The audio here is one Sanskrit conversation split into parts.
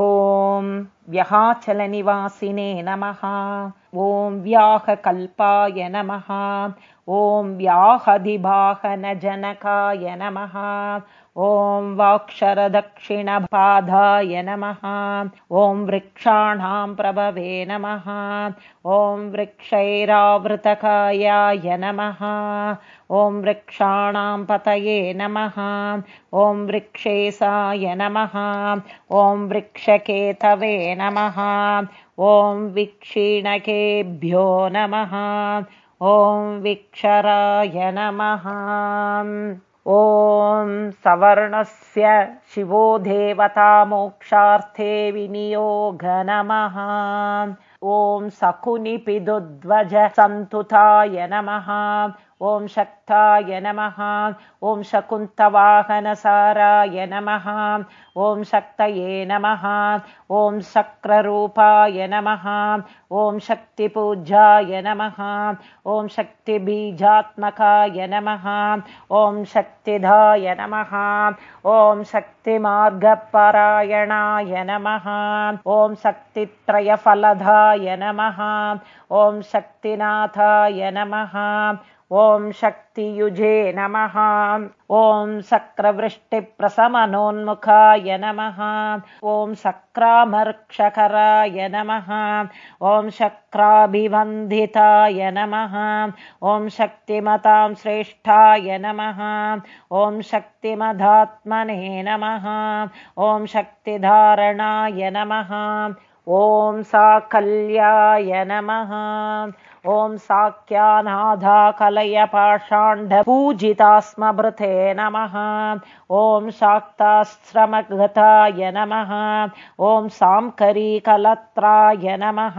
ॐ व्याचलनिवासिने नमः। ॐ व्याहकल्पाय नमः। ॐ व्याहदिवाहनजनकाय नमः ॐ वाक्षरदक्षिणपादाय नमः। ॐ वृक्षाणां प्रभवे नमः। ॐ वृक्षैरावृतकायाय नमः। ॐ वृक्षाणां पतये नमः। ॐ वृक्षेशाय नमः। ॐ वृक्षकेतवे नमः। ॐ विक्षीणकेभ्यो नमः। ॐ विक्षराय नमः ॐ सवर्णस्य शिवो देवता मोक्षार्थे विनियोग नमः ॐ सकुनिपिदुध्वज सन्तुताय नमः ॐ शक्ताय नमः ॐ शकुन्तवाहनसाराय नमः ॐ शक्तये नमः ॐ शक्ररूपाय नमः ॐ शक्तिपूजाय नमः ॐ शक्तिबीजात्मकाय नमः ॐ शक्तिधाय नमः ॐ शक्तिमार्गपरायणाय नमः ॐ शक्तित्रयफलधाय नमः ॐ शक्तिनाथाय नमः ॐ शक्तियुजे नमः। ॐ शक्रवृष्टिप्रसमनोन्मुखाय नमः। ॐ शक्रामर्क्षकराय नमः। ॐ शक्राभिवन्दिताय नमः। ॐ शक्तिमतां श्रेष्ठाय नमः। ॐ शक्तिमधात्मने नमः। ॐ शक्तिधारणाय नमः। ॐ साकल्याय नमः ॐ साख्यानाधाकलय पाषाण्ढपूजिता स्मभृते नमः। ॐ शाक्ताश्रमगताय नमः। ॐ साङ्करीकलत्राय नमः।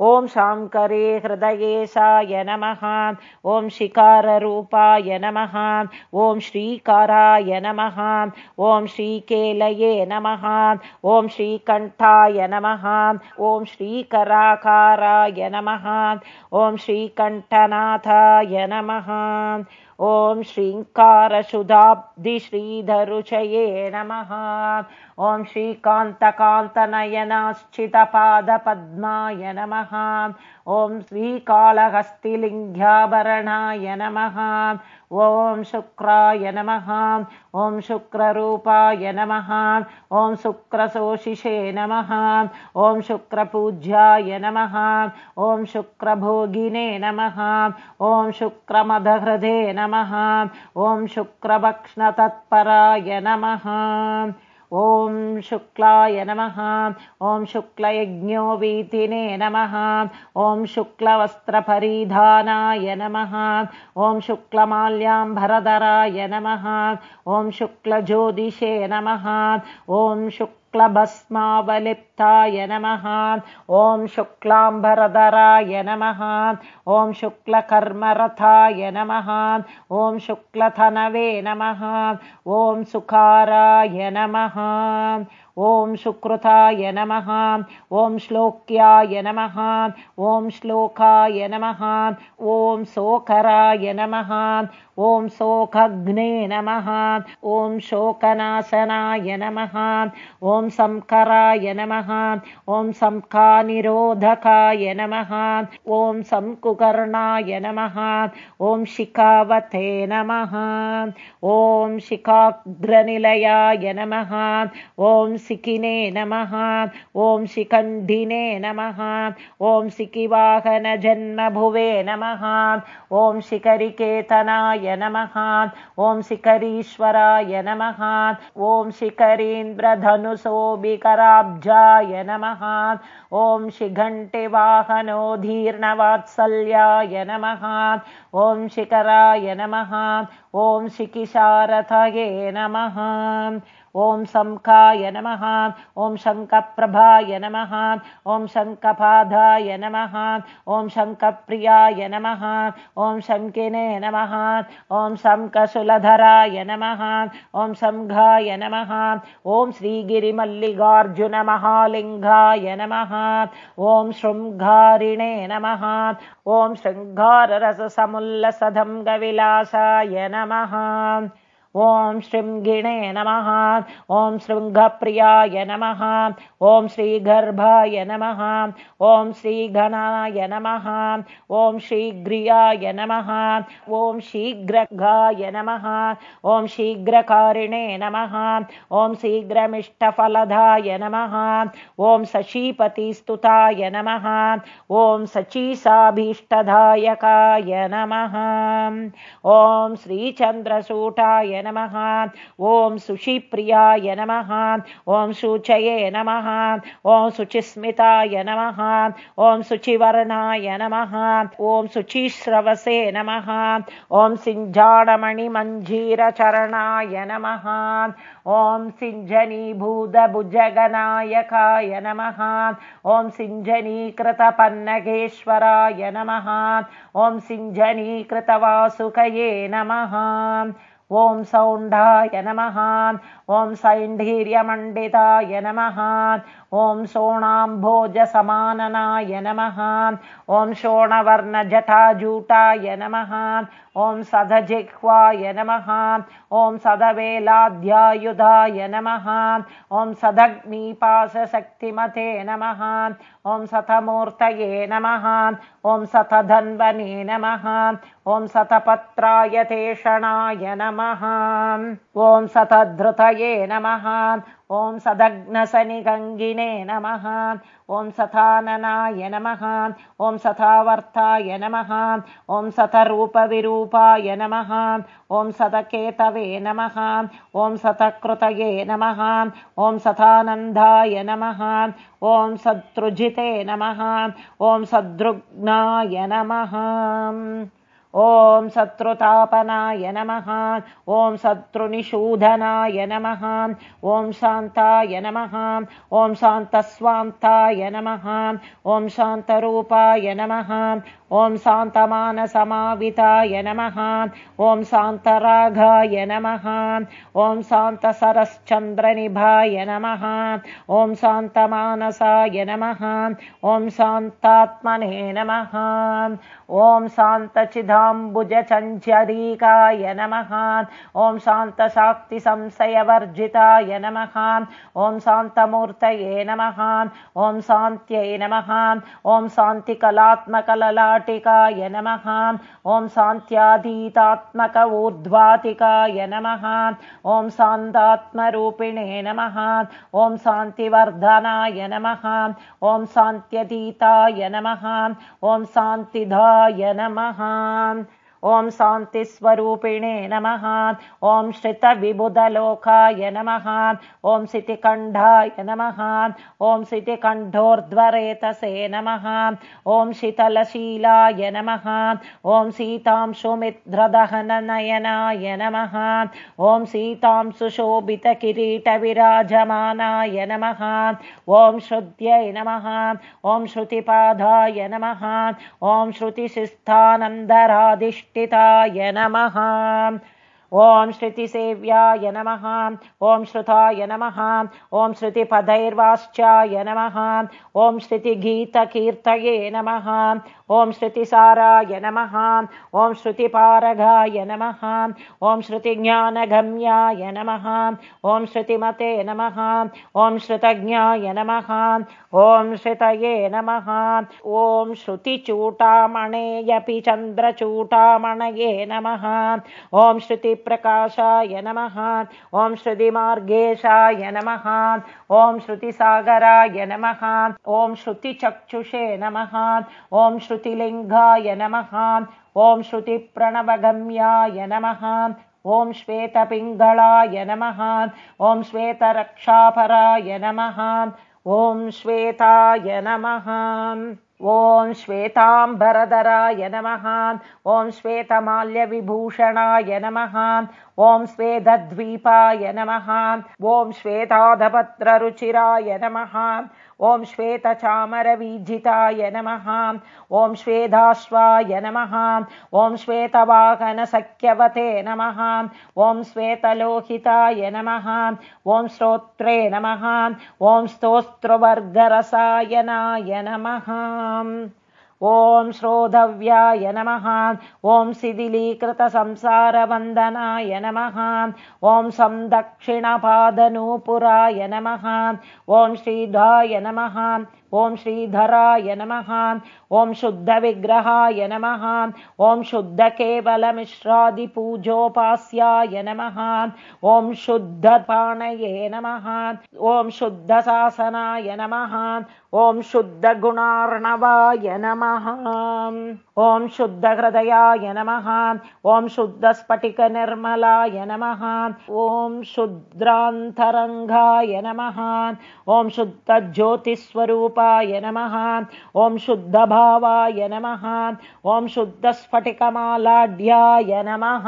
ॐ शाङ्करी हृदयेशाय नमः। ॐ शिकाररूपाय नमः। ॐ श्रीकाराय नमः। ॐ श्रीकेलये नमः। ॐ श्रीकण्ठाय नमः। ॐ श्रीकराकाराय नमः ॐ श्रीकण्ठनाथाय नमः। ॐ श्रीङ्कारशुधाब्धिश्रीधरुचये नमः ॐ श्रीकान्तकान्तनयनाश्चितपादपद्माय नमः। ॐ श्रीकालहस्तिलिङ्ग्याभरणाय नमः। ॐ शुक्राय नमः। ॐ शुक्ररूपाय नमः। ॐ शुक्रशोषिषे नमः। ॐ शुक्रपूज्याय नमः। ॐ शुक्रभोगिने नमः। ॐ शुक्रमदहृदे नमः। ॐ शुक्रभक्ष्णतत्पराय नमः ॐ शुक्लाय नमः। ॐ शुक्लयज्ञो वीतिने नमः। ॐ शुक्लवस्त्रपरिधानाय नमः। ॐ शुक्लमाल्याम्भरधराय नमः। ॐ शुक्लज्योतिषे नमः। ॐ शुक् शुक्लभस्मावलिप्ताय नमः। ॐ शुक्लाम्बरधराय नमः। ॐ शुक्लकर्मरथाय नमः। ॐ शुक्लथनवे नमः। ॐ सुकाराय नमः ॐ सुकृताय नमः ॐ श्लोक्याय नमः ॐ श्लोकाय नमः ॐ सोकराय नमः ॐ शोकग्ने नमः ॐ शोकनाशनाय नमः ॐ संकराय नमः ॐ संकानिरोधकाय नमः ॐ संकुकर्णाय नमः ॐ शिखावते नमः ॐ शिखाग्रनिलयाय नमः ॐ सिकिने नमः ॐ शिखण्डिने नमः ॐ शिखिवाहनजन्मभुवे नमः ॐ शिखरिकेतनाय नमः ॐ शिखरीश्वराय नमः ॐ शिखरीन्द्रधनुसोऽभिकराब्जाय नमः ॐ शिघण्टिवाहनोदीर्णवात्सल्याय नमः ॐ शिखराय नमः ॐ शिखिशारथये नमः ॐ शङ्खाय नमः। ॐ शङ्खप्रभाय नमः। ॐ शङ्खपादाय नमः। ॐ शङ्खप्रियाय नमः। ॐ शङ्किने नमः। ॐ शङ्खशुलधराय नमः। ॐ शङ्घाय नमः। ॐ श्रीगिरिमल्लिकार्जुनमहालिङ्गाय नमः। ॐ शृङ्गारिणे नमः। ॐ शृङ्गाररससमुल्लसदं गविलासाय नमः। ॐ शृङ्गिणे नमः ॐ शृङ्गप्रियाय नमः ॐ श्रीगर्भाय नमः ॐ श्रीगणाय नमः ॐ श्रीग्रियाय नमः ॐ शीघ्रगाय नमः ॐ शीघ्रकारिणे नमः ॐ शीघ्रमिष्टफलदाय नमः ॐ शशीपतिस्तुताय नमः ॐ सचीसाभीष्टदायकाय नमः ॐ श्रीचन्द्रसूटाय नमः। ॐ सुशिप्रियाय नमः। ॐ शुचये नमः। ॐ शुचिस्मिताय नमः। ॐ शुचिवर्णाय नमः। ॐ शुचिश्रवसे नमः। ॐ सिञ्जाडमणिमञ्जीरचरणाय नमः। ॐ सिञ्जनीभूतभुजगनायकाय नमः। ॐ सिञ्जनीकृतपन्नगेश्वराय नमः। ॐ सिञ्जनीकृतवासुकये नमः ॐ सौण्डाय नमः ॐ सैण्ढीर्यमण्डिताय नमः ॐ सोणाम्भोजसमाननाय नमः। ॐ शोणवर्णजटाजूटाय नमः। ॐ सदजिह्वाय नमः। ॐ सदवेलाध्यायुधाय नमः। ॐ सदग्निपाशक्तिमते नमः। ॐ सतमूर्तये नमः। ॐ सतधन्वने नमः। ॐ सतपत्राय तेषणाय नमः। ॐ सतधृतये नमः ॐ सदग्नसनिगङ्गिने नमः। ॐ सथाननाय नमः। ॐ सथावर्ताय नमः। ॐ सतरूपविरूपाय नमः। ॐ सतकेतवे नमः। ॐ सतकृतये नमः। ॐ सथानन्दाय नमः। ॐ सतृजिते नमः। ॐ सदृग्नाय नमः ॐ शत्रुतापनाय नमः ॐ शत्रुनिषूधनाय नमः ॐ शान्ताय नमः ॐ शान्तस्वान्ताय नमः ॐ शान्तरूपाय नमः ॐ शान्तमानसमाविताय नमः ॐ शान्तराघाय नमः ॐ शान्तसरश्चन्द्रनिभाय नमः ॐ शान्तमानसाय नमः ॐ शान्तात्मने नमः ॐ शान्तचिदाम्बुजचञ्चरीकाय नमः। ॐ शान्तशाक्तिसंशयवर्जिताय नमः। ॐ शान्तमूर्तये नमः। ॐ शान्त्यै नमः। ॐ शान्तिकलात्मकललाटिकाय नमः। ॐ शान्त्याधीतात्मक ऊर्ध्वातिकाय नमः। ॐ शान्तात्मरूपिणे नमः। ॐ शान्तिवर्धनाय नमः। ॐ शान्त्यतीताय नमः। ॐ शान्तिधा य नमः ॐ शान्तिस्वरूपिणे नमः। ॐ श्रितविबुधलोकाय नमः। ॐ सितिकण्ठाय नमः। ॐ सितिकण्ठोर्ध्वरेतसे नमः। ॐ शीतलशीलाय नमः। ॐ सीतां सुमित्रदहननयनाय नमः। ॐ सीतां सुशोभितकिरीटविराजमानाय नमः। ॐ श्रुत्यै नमः। ॐ श्रुतिपादाय नमः। ॐ श्रुतिशिस्थानन्दराधिष्ठ य नमः ॐ श्रुतिसेव्याय नमः ॐ श्रुताय नमः ॐ श्रुतिपदैर्वाश्चाय नमः ॐ श्रुतिगीतकीर्तये नमः ॐ श्रुतिसाराय नमः ॐ श्रुतिपारगाय नमः ॐ श्रुतिज्ञानगम्याय नमः ॐ श्रुतिमते नमः ॐ श्रुतज्ञाय नमः ॐ श्रुतये नमः ॐ श्रुतिचूटामणेयपि चन्द्रचूटामणये नमः ॐ श्रुति प्रकाशाय नमः। ॐ श्रुतिमार्गेशाय नमः। ॐ श्रुतिसागराय नमः। ॐ श्रुतिचक्षुषे नमः। ॐ श्रुतिलिङ्गाय नमः। ॐ श्रुतिप्रणवगम्याय नमः। ॐ श्वेतपिङ्गळाय नमः। ॐ श्वेतरक्षापराय नमः। ॐ श्वेताय नमः ॐ श्वेताम्बरधराय नमः ॐ श्वेतमाल्यविभूषणाय नमः ॐ श्वेतद्वीपाय नमः ॐ श्वेताधपत्ररुचिराय नमः ॐ श्वेतचामरवीजिताय नमः। ॐ श्वेताश्वाय नमः। ॐ श्वेतवाहनसख्यवते नमः। ॐ श्वेतलोहिताय नमः। ॐ श्रोत्रे नमः। ॐ स्तोत्रवर्गरसायनाय नमः ॐ श्रोधव्याय नमः। ॐ शिथिलीकृतसंसारवन्दनाय नमः। ॐ संदक्षिणपादनूपुराय नमः। ॐ श्रीधाय नमः ॐ श्रीधराय नमः ॐ शुद्धविग्रहाय नमः ॐ शुद्धकेवलमिश्रादिपूजोपास्याय नमः ॐ शुद्धपाणये नमः ॐ शुद्धशासनाय नमः ॐ शुद्धगुणार्णवाय नमः ॐ शुद्धहृदयाय नमः ॐ शुद्धस्फटिकनिर्मलाय नमः ॐ शुद्रान्तरङ्गाय नमः ॐ शुद्धज्योतिस्वरूपाय नमः ॐ शुद्धभावाय नमः ॐ शुद्धस्फटिकमालाढ्याय नमः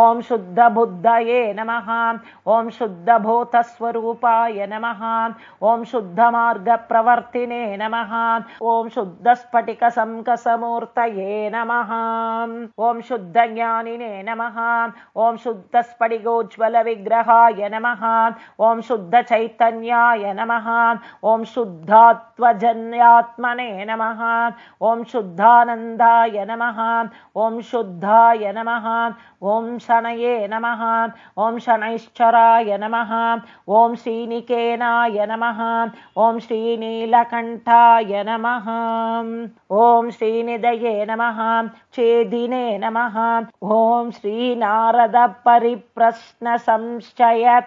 ॐ शुद्धबुद्धये नमः ॐ शुद्धभूतस्वरूपाय नमः ॐ शुद्धमार्गप्रवर्तिने नमः ॐ शुद्धस्फटिकसङ्कसमूर्तये नमः ॐ शुद्धज्ञानिने नमः ॐ शुद्धस्फटिकोज्ज्वलविग्रहाय नमः ॐ शुद्धचैतन्याय नमः ॐ शुद्धात्वजन्यात्मने नमः। ॐ शुद्धानन्दाय नमः। ॐ शुद्धाय नमः। ॐ शनये नमः। ॐ शनैश्चराय नमः। ॐ श्रीनिकेनाय नमः। ॐ श्रीनीलकण्ठाय नमः। ॐ श्रीनिधये नमः। चेदिने नमः। ॐ श्रीनारदपरिप्रश्नसंश्चय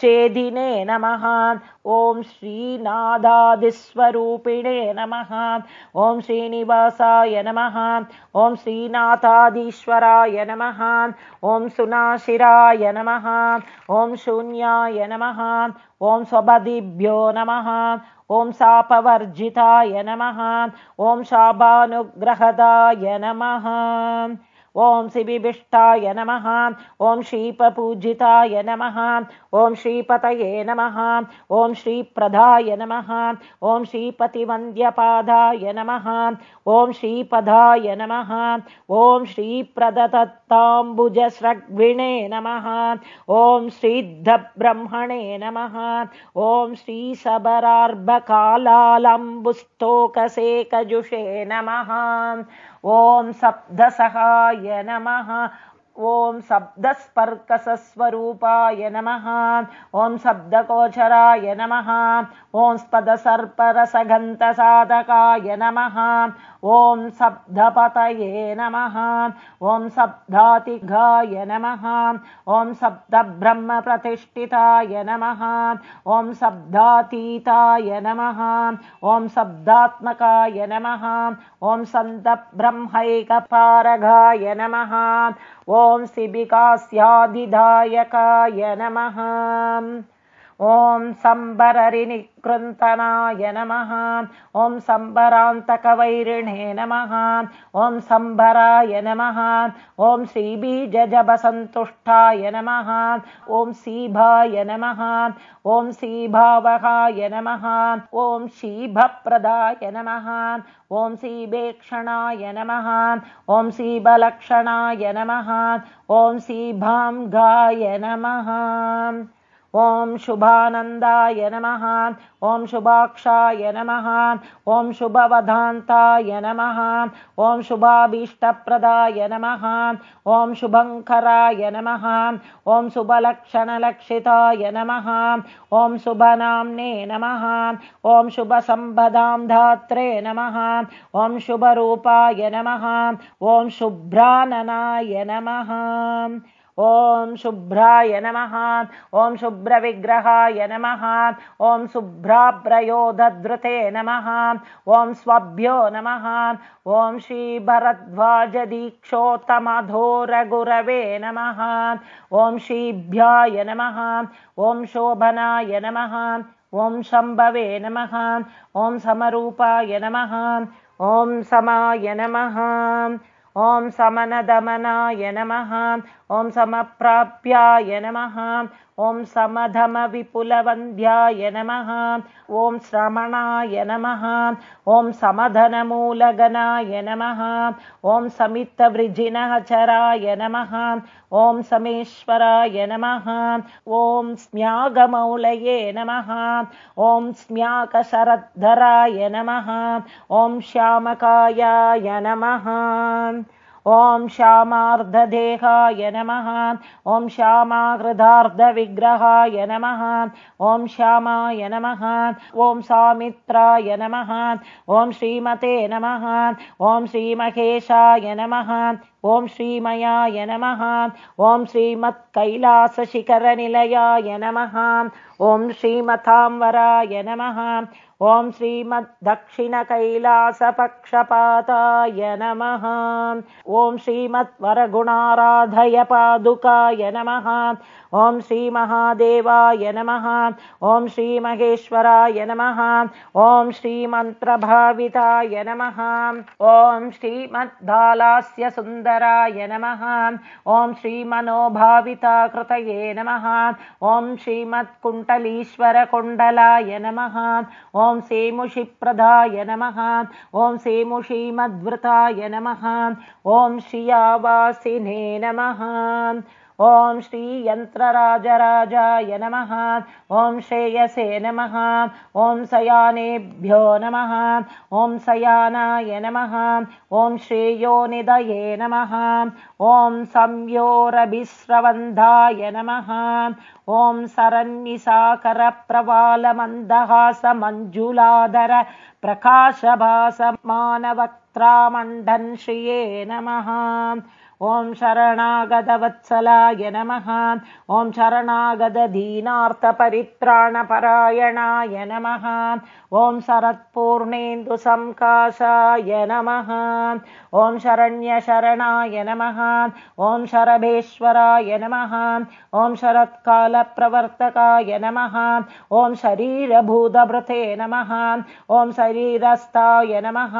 चेदिने नमः। ॐ श्रीनादादिस्वरूपिणे नमः। ॐ श्रीनिवासाय नमः। ॐ श्रीनाथादीश्वराय नमः। ॐ सुनाशिराय नमः। ॐ शून्याय नमः। ॐ स्वपदिभ्यो नमः। ॐ सापवर्जिताय नमः। ॐ शापानुग्रहदाय नमः ॐ शिबिभिष्टाय नमः ॐ श्रीपपूजिताय नमः ॐ श्रीपतये नमः ॐ श्रीप्रदाय नमः ॐ श्रीपतिवन्द्यपादाय नमः ॐ श्रीपदाय नमः ॐ श्रीप्रदत्ताम्बुजस्रग्विणे नमः ॐ श्रीद्धब्रह्मणे नमः ॐ श्रीसबरार्भकालालम्बुस्तोकसेकजुषे नमः ॐ सप्तसहाय नमः ॐ शब्दस्पर्कसस्वरूपाय नमः। ॐ शब्दकोचराय नमः। ॐ स्पदसर्परसगन्तसाधकाय नमः। ॐ शब्दपतये नमः। ॐ शब्दातिघाय नमः। ॐ शब्दब्रह्मप्रतिष्ठिताय नमः। ॐ शब्दातीताय नमः। ॐ शब्दात्मकाय नमः। ॐ सन्तब्रह्मैकपारगाय नमः। ॐ शिबिकास्यादिदायकाय नमः ॐ सम्बररिनिकृन्तनाय नमः। ॐ सम्बरान्तकवैरिणे नमः। ॐ सम्बराय नमः। ॐ श्रीबीजजबसन्तुष्टाय नमः। ॐ सीभाय नमः। ॐ सीभावहाय नमः। ॐ शीभप्रदाय नमः। ॐ सीभेक्षणाय नमः। ॐ सीबलक्षणाय नमः। ॐ सीभाङ्गाय नमः ॐ शुभानन्दाय नमः। ॐ शुभाक्षाय नमः। ॐ शुभवधान्ताय नमः। ॐ शुभाभीष्टप्रदाय नमः। ॐ शुभङ्कराय नमः। ॐ शुभलक्षणलक्षिताय नमः। ॐ शुभनाम्ने नमः। ॐ शुभसम्पदां धात्रे नमः। ॐ शुभरूपाय नमः। ॐ शुभ्राननाय नमः ॐ शुभ्राय नमः। ॐ शुभ्रविग्रहाय नमः। ॐ शुभ्राप्रयोधधृते नमः। ॐ स्वभ्यो नमः। ॐ श्रीभरद्वाजदीक्षोत्तमधोरगुरवे नमः। ॐ श्रीभ्याय नमः। ॐ शोभनाय नमः। ॐ शम्भवे नमः। ॐ समरूपाय नमः। ॐ समाय नमः ॐ समनदमनाय नमः। ॐ समप्राप्याय नमः ॐ समधमविपुलवन्द्याय नमः। ॐ श्रमणाय नमः। ॐ समधनमूलगनाय नमः। ॐ समित्तवृजिनचराय नमः। ॐ समेश्वराय नमः। ॐ स्म्यागमौलये नमः। ॐ स्म्याकशरद्धराय नमः। ॐ श्यामकायाय नमः ॐ श्यामार्धदेहाय नमः। ॐ श्यामाहृदार्धविग्रहाय नमः। ॐ श्यामाय नमः। ॐ सामित्राय नमः। ॐ श्रीमते नमः। ॐ श्रीमहेशाय नमः। ॐ श्रीमयाय नमः। ॐ श्रीमत्कैलासशिखरनिलयाय नमः। ॐ श्रीमथाम्बराय नमः ॐ श्रीमद्दक्षिणकैलासपक्षपाताय नमः। ॐ श्रीमद्वरगुणाराधय पादुकाय नमः। ॐ श्रीमहादेवाय नमः। ॐ श्रीमहेश्वराय नमः। ॐ श्रीमन्त्रभाविताय नमः। ॐ श्रीमद्दालास्य सुन्दराय नमः। ॐ श्रीमनोभाविताकृतये नमः। ॐ श्रीमत्कुण्डलीश्वरकुण्डलाय नमः। ॐ सेमुषिप्रदाय नमः। ॐ सेमुषीमद्वृताय नमः। ॐ श्रियावासिने नमः ॐ श्रीयन्त्रराजराजाय नमः। ॐ श्रेयसे नमः। ॐ सयानेभ्यो नमः। ॐ सयानाय नमः। ॐ श्रेयोनिदये नमः। ॐ संयोरभिस्रवन्धाय नमः। ॐ सरन्निसाकरप्रवालमन्दहासमञ्जुलाधर प्रकाशभासमानवक्त्रामण्डन् श्रिये नमः ॐ शरणागतवत्सलाय नमः। ॐ शरणागतदीनार्थपरित्राणपरायणाय नमः। ॐ शरत्पूर्णेन्दुसङ्काशाय नमः। ॐ शरण्यशरणाय नमः। ॐ शरभेश्वराय नमः। ॐ शरत्कालप्रवर्तकाय नमः। ॐ शरीरभूतभृते नमः। ॐ शरीरस्थाय नमः।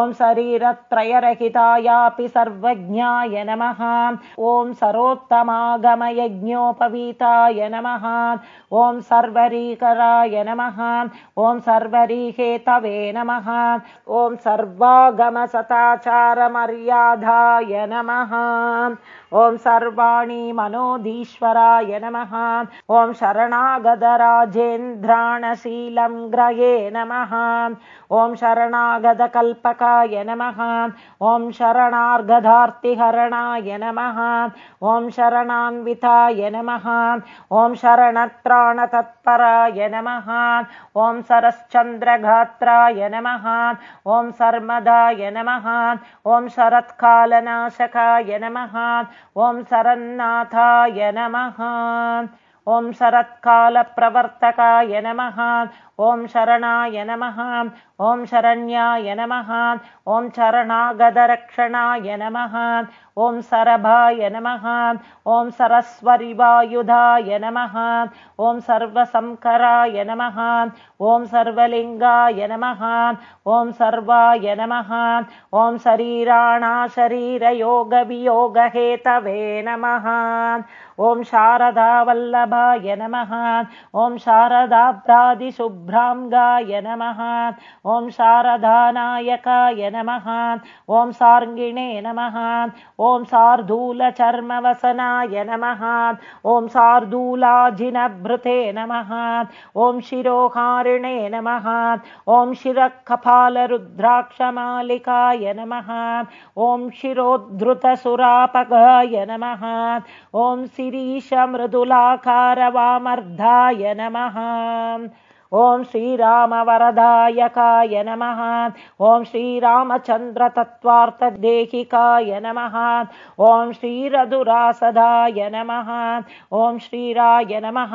ॐ शरीरत्रयरहितायापि सर्वज्ञाय नमः। ॐ सरोत्तमागमयज्ञोपवीताय नमः। ॐ सर्वरीकराय नमः। ॐ सर्वरीहेतवे नमः। ॐ सर्वागमसताचारमर्यादाय नमः। ॐ सर्वाणि मनोधीश्वराय नमः। ॐ शरणागतराजेन्द्राणशीलं ग्रहे नमः। ॐ शरणागतकल्पकाय नमः। ॐ शरणार्गधार्तिहरणाय नमः। ॐ शरणान्विताय नमः। ॐ शरणत्राणतत्पराय नमः। ॐ सरश्चन्द्रगात्राय नमः। ॐ सर्मदाय नमः। ॐ शरत्कालनाशकाय नमः। ॐ शरन्नाथाय नमः। ॐ शरत्कालप्रवर्तकाय नमः ॐ शरणाय नमः ॐ शरण्याय नमः ॐ शरणागदरक्षणाय नमः ॐ सरभाय नमः ॐ सरस्वरिवायुधाय नमः ॐ सर्वसंकराय नमः ॐ सर्वलिङ्गाय नमः ॐ सर्वाय नमः ॐ शरीराणाशरीरयोगवियोगहेतवे नमः ॐ शारदावल्लभाय नमः ॐ शारदाभ्रादिशुभ्राङ्गाय नमः। ॐ शारदानायकाय नमः। ॐ सार्ङ्गिणे नमः। ॐ शार्दूलचर्मवसनाय नमः। ॐ शार्दूलाजिनभृते नमः। ॐ शिरोहारिणे नमः। ॐ शिरःकपालरुद्राक्षमालिकाय नमः। ॐ शिरोद्धृतसुरापगाय नमः। ॐ शिरीशमृदुलाकारवामर्धाय नमः ॐ श्रीरामवरदायकाय नमः ॐ श्रीरामचन्द्रतत्त्वार्थदेहिकाय नमः ॐ श्रीरधुरासदाय नमः ॐ श्रीराय नमः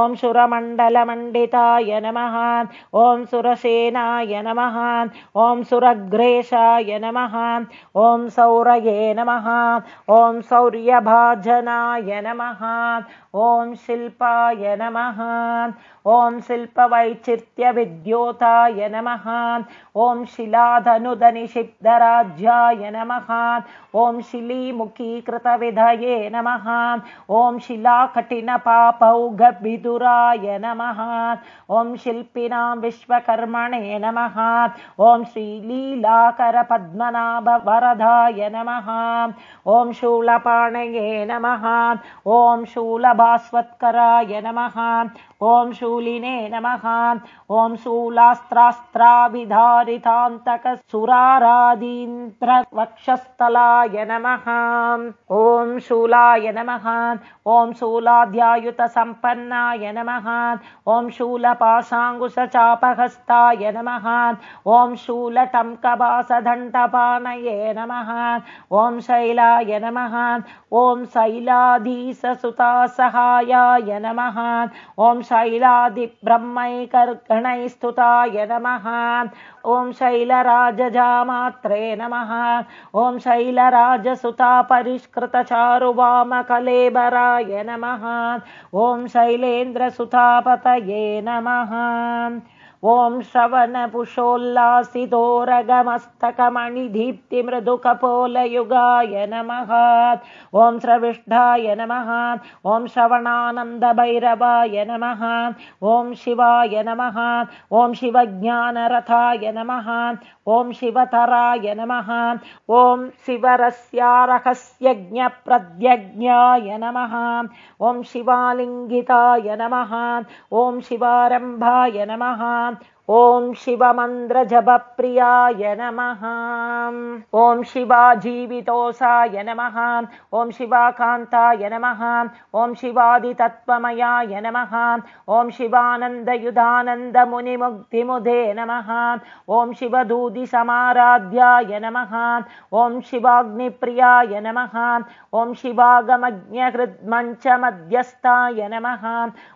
ॐ सुरमण्डलमण्डिताय नमः ॐ सुरसेनाय नमः ॐ सुरग्रेशाय नमः ॐ सौरये नमः ॐ शौर्यभाजनाय नमः ॐ शिल्पाय नमः ॐ शिल्प शिल्पवैचित्र्यविद्योताय नमः। ॐ शिलाधनुधनिषिद्धराज्याय नमः। ॐ शिलीमुखीकृतविधये नमः। ॐ शिलाकठिनपापौघविदुराय नमः। ॐ शिल्पिनां विश्वकर्मणे नमः। ॐ श्रीलीलाकरपद्मनाभवरदाय नमः। ॐ शूलपाणये नमः। ॐ शूलभास्वत्कराय नमः ॐ शूलिने नमः। ॐ शूलास्त्रास्त्राभिधारितान्तकसुरारादीन्द्रवक्षस्थलाय नमः। ॐ शूलाय नमः। ॐ शूलाध्यायुतसम्पन्नाय नमः। ॐ शूलपाशाङ्कुशचापहस्ताय नमः। ॐ शूलटङ्कबासदण्डपाणये नमः। ॐ शैलाय नमः। ॐ शैलाधीससुतासहायाय नमः। ॐ शैलादिब्रह्मैकर्गणैस्तुताय नमः। ॐ शैलराजजामात्रे नमः। ॐ शैलराजसुता परिष्कृतचारुवामकलेबराय नमः। ॐ शैलेन्द्रसुतापतये नमः ॐ श्रवणपुषोल्लासितोरगमस्तकमणिदीप्तिमृदुकपोलयुगाय नमः। ॐ श्रविष्ठाय नमः। ॐ श्रवणानन्दभैरवाय नमः। ॐ शिवाय नमः। ॐ शिवज्ञानरथाय नमः। ॐ शिवतराय नमः। ॐ शिवरस्यारहस्यज्ञप्रद्यज्ञाय नमः। ॐ शिवालिङ्गिताय नमः। ॐ शिवारम्भाय नमः ॐ शिवमन्द्रजभप्रियाय नमः। ॐ शिवाजीवितोषाय नमः। ॐ शिवाकान्ताय नमः। ॐ शिवादितत्त्वमयाय नमः। ॐ शिवानन्दयुधानन्दमुनिमुक्तिमुदे नमः। ॐ शिवदूदिसमाराध्याय नमः। ॐ शिवाग्निप्रियाय नमः। ॐ शिवागमज्ञहृद्मञ्चमध्यस्थाय नमः।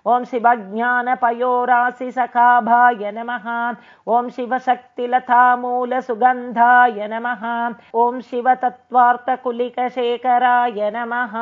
ॐ शिवज्ञानपयोरासिसखाभाय नमः ॐ शिवशक्तिलतामूलसुगन्धाय नमः। ॐ शिवतत्त्वार्थकुलिकशेखराय नमः।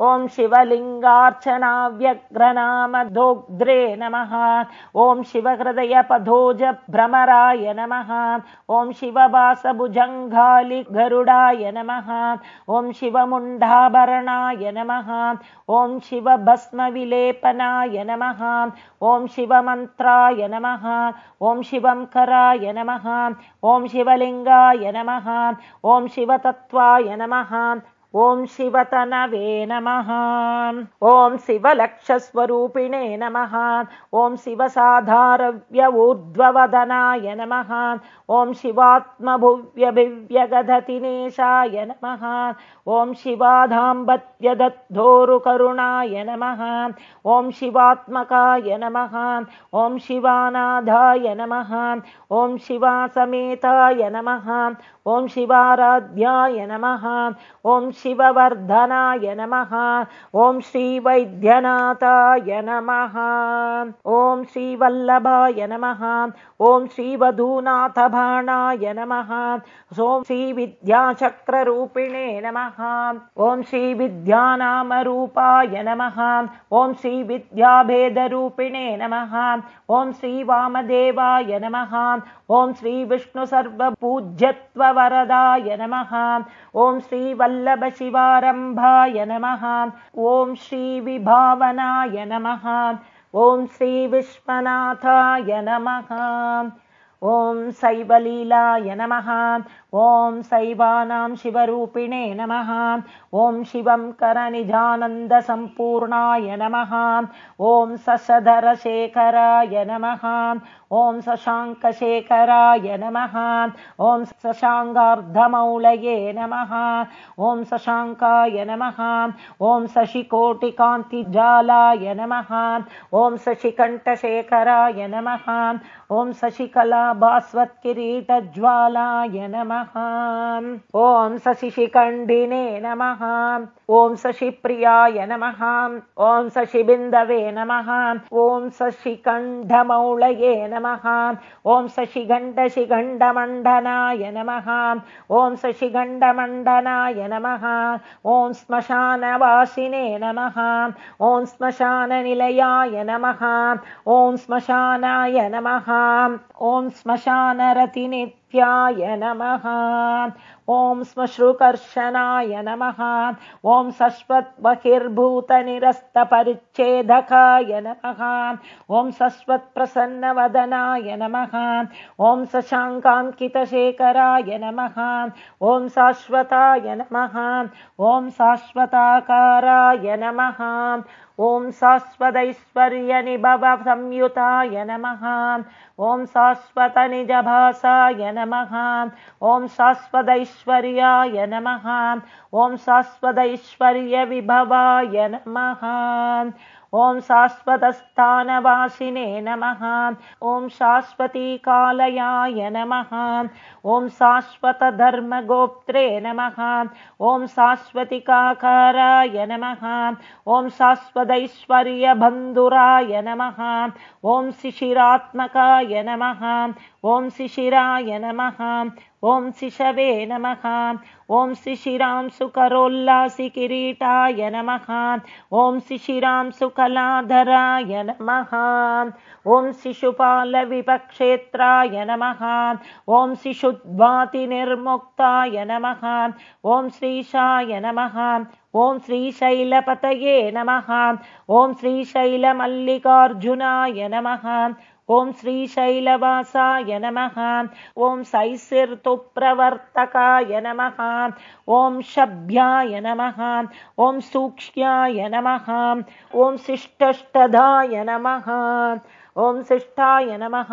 ॐ शिवलिङ्गार्चनाव्यग्रनामधोग्रे नमः। ॐ शिवहृदयपधोजभ्रमराय नमः। ॐ शिववासभुजङ्घालिगरुडाय नमः। ॐ शिवमुण्डाभरणाय नमः। ॐ शिवभस्मविलेपनाय नमः। ॐ शिवमन्त्राय नमः ॐ शिवङ्कराय नमः। ॐ शिवलिङ्गाय नमः। ॐ शिवतत्त्वाय नमः ॐ शिवतनवे नमः। ॐ शिवलक्षस्वरूपिणे नमः। ॐ शिवसाधारव्य ऊर्ध्ववदनाय नमः। ॐ शिवात्मभुव्यभिव्यगधतिनेशाय नमः। ॐ शिवाधाम्बत्यदद्धोरुकरुणाय नमः। ॐ शिवात्मकाय नमः। ॐ शिवानाधाय नमः। ॐ शिवासमेताय नमः। ॐ शिवाराध्याय नमः। ॐ शिववर्धनाय नमः। ॐ श्रीवैद्यनाथाय नमः। ॐ श्रीवल्लभाय नमः। ॐ श्रीवधूनाथभाणाय नमः। ॐ श्रीविद्याचक्ररूपिणे नमः। ॐ श्रीविद्यानामरूपाय नमः। ॐ श्रीविद्याभेदरूपिणे नमः। ॐ श्रीवामदेवाय नमः। ॐ श्रीविष्णुसर्वपूज्यत्ववरदाय नमः। ॐ श्रीवल्लभशिवारम्भाय नमः। ॐ श्रीविभावनाय नमः। ॐ श्रीविश्वनाथाय नमः। ॐ शैवलीलाय नमः ॐ शैवानां शिवरूपिणे नमः। ॐ शिवं करनिजानन्दसम्पूर्णाय नमः। ॐ शशधरशेखराय नमः। ॐ शशाङ्कशेखराय नमः। ॐ शशाङ्गार्धमौलये नमः। ॐ शशाङ्काय नमः। ॐ शशिकोटिकान्तिजालाय नमः। ॐ शशिकण्ठशेखराय नमः। ॐ शशिकलाभास्वत्किरीटज्वालाय नमः ॐ शशिशिखण्डिने नमः ॐ शशिप्रियाय नमः ॐ शशिबिन्दवे नमः ॐ शशिकण्ठमौळये नमः ॐ शशिगण्डशिगण्डमण्डनाय नमः ॐ शशिगण्डमण्डनाय नमः ॐ श्मशानवासिने नमः ॐ श्मशाननिलयाय नमः ॐ श्मशानाय नमः ॐ श्मशानरतिनित्याय नमः। ॐ श्मश्रुकर्शनाय नमः। ॐ शश्वत्बहिर्भूतनिरस्तपरिच्छेदकाय नमः। ॐ शश्वत्प्रसन्नवदनाय नमः। ॐ शशाङ्काङ्कितशेखराय नमः। ॐ शाश्वताय नमः। ॐ शाश्वताकाराय नमः ॐ शाश्वतैश्वर्यनिभवसंयुताय नमः। ॐ शाश्वतनिजभासाय नमः। ॐ शाश्वतैश्वर्याय नमः। ॐ शाश्वतैश्वर्यविभवाय नमः ॐ शाश्वतस्थानवासिने नमः। ॐ शाश्वतीकालयाय नमः। ॐ शाश्वतधर्मगोप्त्रे नमः। ॐ शाश्वतिकाकाराय नमः। ॐ शाश्वतैश्वर्यबन्धुराय नमः। ॐ शिशिरात्मकाय नमः। ॐ शिशिराय नमः ॐ शिशवे नमः। ॐ शिशिरां सुकरोल्लासि किरीटाय नमः। ॐ शिशिरां सुकलाधराय नमः। ॐ शिशुपालविपक्षेत्राय नमः। ॐ शिशुद्वातिनिर्मुक्ताय नमः। ॐ श्रीशाय नमः। ॐ श्रीशैलपतये नमः। ॐ श्रीशैलमल्लिकार्जुनाय नमः ॐ श्रीशैलवासाय नमः ॐ सैसिर्तुप्रवर्तकाय नमः ॐ शभ्याय नमः ॐ सूक्ष्याय नमः ॐ शिष्टष्टधाय नमः ॐ शिष्ठाय नमः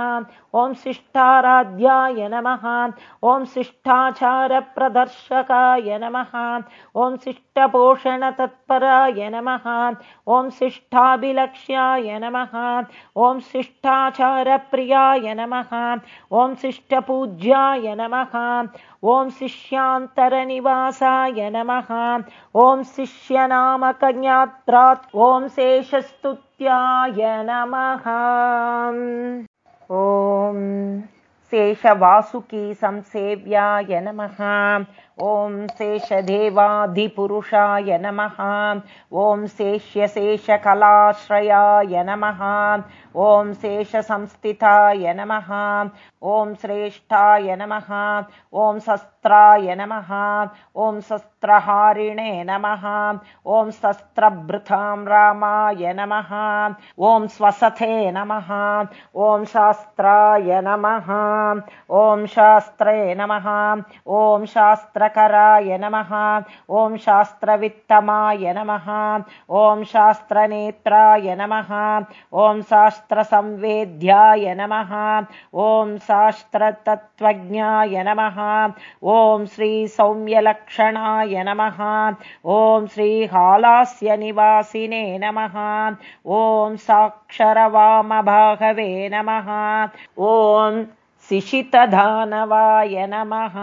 ॐ शिष्टाराध्याय नमः ॐ शिष्टाचारप्रदर्शकाय नमः ॐ शिष्टपोषणतत्पराय नमः ॐ शिष्टाभिलक्ष्याय नमः ॐ शिष्टाचारप्रियाय नमः ॐ शिष्टपूज्याय नमः ॐ शिष्यान्तरनिवासाय नमः ॐ शिष्यनामकज्ञात्रात् ॐ शेषस्तुत्याय नमः। ॐ शेषवासुकी संसेव्याय नमः ॐ शेषदेवाधिपुरुषाय नमः ॐ शेष्यशेषकलाश्रयाय नमः ॐ शेषसंस्थिताय नमः ॐ श्रेष्ठाय नमः ॐ शस्त्राय नमः ॐ शस्त्रहारिणे नमः ॐ शस्त्रभृतां रामाय नमः ॐ स्वसथे नमः ॐ शास्त्राय नमः ॐ शास्त्रे नमः ॐ शास्त्रकराय नमः। ॐ शास्त्रवित्तमाय नमः। ॐ शास्त्रनेत्राय नमः। ॐ शास्त्रसंवेद्याय नमः। ॐ शास्त्रतत्त्वज्ञाय नमः। ॐ श्रीसौम्यलक्षणाय नमः। ॐ श्रीहालास्यनिवासिने नमः। ॐ साक्षरवामभागवे नमः। ॐ शिशितधानवाय नमः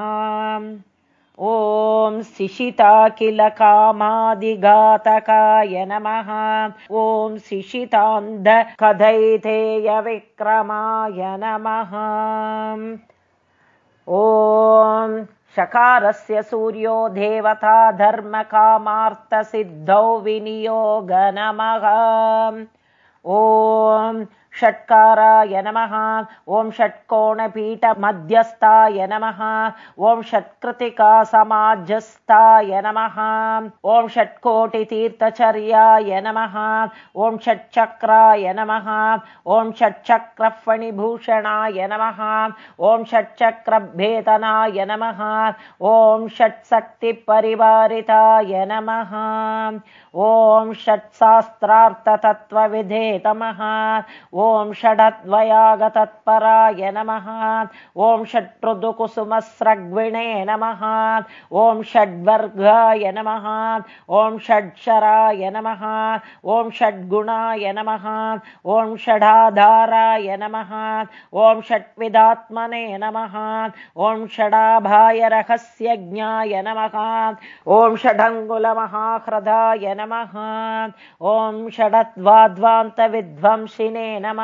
ॐ शिशिताखिलकामादिघातकाय नमः। ॐ शिशितान्धकथैतेयविक्रमाय नमः। ॐ शकारस्य सूर्यो देवता धर्मकामार्थसिद्धौ विनियोग नमः। ॐ षट्काराय नमः। ॐ षट्कोणपीठमध्यस्थाय नमः। ॐ षट्कृतिकासमाजस्थाय नमः। ॐ षट्कोटितीर्थचर्याय नमः। ॐ षट्चक्राय नमः। ॐ षट्चक्रफणिभूषणाय नमः। ॐ षट्चक्रभेदनाय नमः। ॐ षट्शक्तिपरिवारिताय नमः। ॐ षट्शास्त्रार्थतत्त्वविधेतमः षडद्वयागतत्पराय नमः ॐ षट्पृदुकुसुमस्रग्विणे नमः ॐ षड्वर्गाय नमः ॐ षड्शराय नमः ॐ षड्गुणाय नमः ॐ षडाधाराय नमः ॐ षट्विदात्मने नमः ॐ षडाभाय रहस्यज्ञाय नमः ॐ षडङ्गुलमहाह्रदाय नमः ॐ षडद्वाद्वान्तविध्वंसिने नमः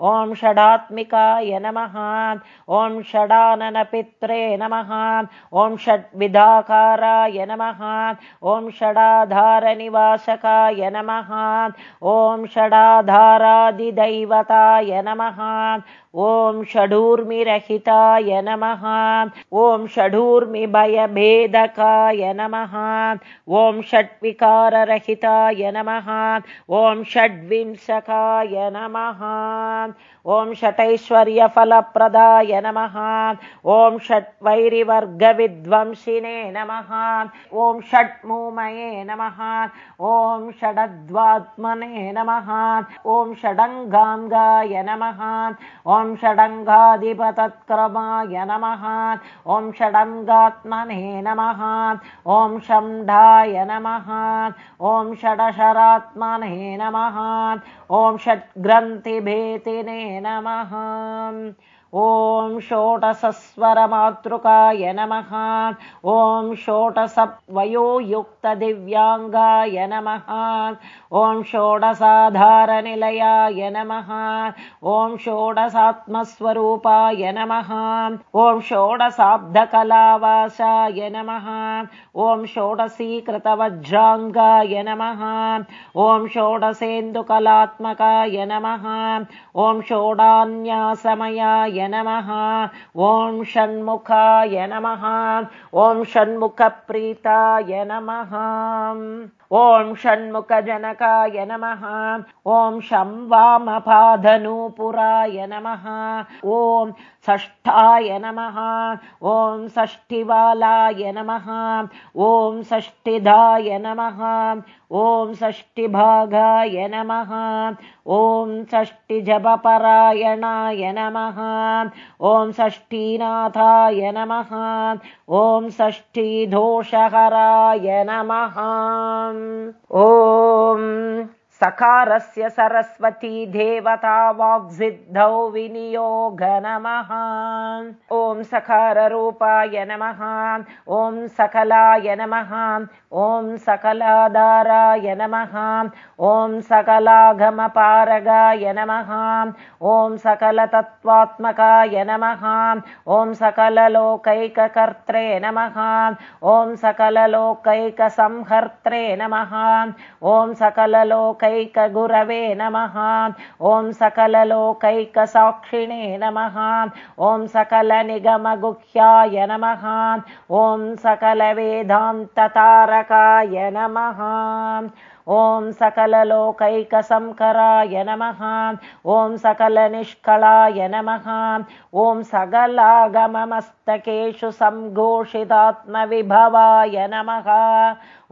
ॐ षडात्मिकाय नमः। ॐ षडाननपित्रे नमः। ॐ षड्विधाकाराय नमः। ॐ षडाधारनिवासकाय नमः। ॐ षडाधारादिदैवताय नमः ॐ षडूर्मिरहिताय नमः। ॐ षडूर्मिभयभेदकाय नमः। ॐ षट्विकाररहिताय नमः। ॐ षड्विंशकाय नमः। ॐ षटैश्वर्यफलप्रदाय नमः। ॐ षट्वैरिवर्गविध्वंसिने नमः। ॐ षट्मूमये नमः। ॐ षडद्वात्मने नमः। ॐ षडङ्गाङ्गाय नमः। ॐ षडङ्गाधिपतत्क्रमाय नमः। ॐ षडङ्गात्मने नमः। ॐ षण्ढाय नमः। ॐ षडशरात्मने नमः। ॐ षट्ग्रन्थिभेतिने नमः। ॐ षोटसस्वरमातृकाय नमः। ॐ षोटसवयोयुक्तदिव्याङ्गाय नमः ॐ षोडसाधारनिलयाय नमः। ॐ षोडसात्मस्वरूपाय नमः। ॐ षोडसाब्धकलावासाय नमः। ॐ षोडशीकृतवज्राङ्गाय नमः। ॐ षोडसेन्दुकलात्मकाय नमः। ॐ षोडान्यासमयाय नमः। ॐ षण्मुखाय नमः। ॐ षण्मुखप्रीताय नमः। ॐ षण्मुखजनकाय नमः। ॐ शं वामपाधनूपुराय नमः। ॐ षष्ठाय नमः। ॐ षष्ठिबालाय नमः। ॐ षष्ठिधाय नमः। ॐ षष्ठिभागाय नमः। ॐ षष्ठिजपपरायणाय नमः। ॐ षष्ठीनाथाय नमः। ॐ षष्ठीदोषहराय नमः। ॐ सकारस्य सरस्वती देवता वाग्सिद्धौ विनियोग नमः ॐ सकाररूपाय नमः। ॐ सकलाय नमः। ॐ सकलाधाराय नमः। ॐ सकलागमपारगाय नमः। ॐ सकलतत्त्वात्मकाय नमः। ॐ सकललोकैककर्त्रे नमः। ॐ सकललोकैकसंहर्त्रे नमः। ॐ सकललोकै सकललोकैकगुरवे नमः। ॐ सकललोकैकसाक्षिणे नमः। ॐ सकलनिगमगुह्याय नमः। ॐ सकलवेदान्ततारकाय नमः। ॐ सकललोकैकसंकराय नमः। ॐ सकलनिष्कलाय नमः। ॐ सकलागममस्तकेषु संघोषितात्मविभवाय नमः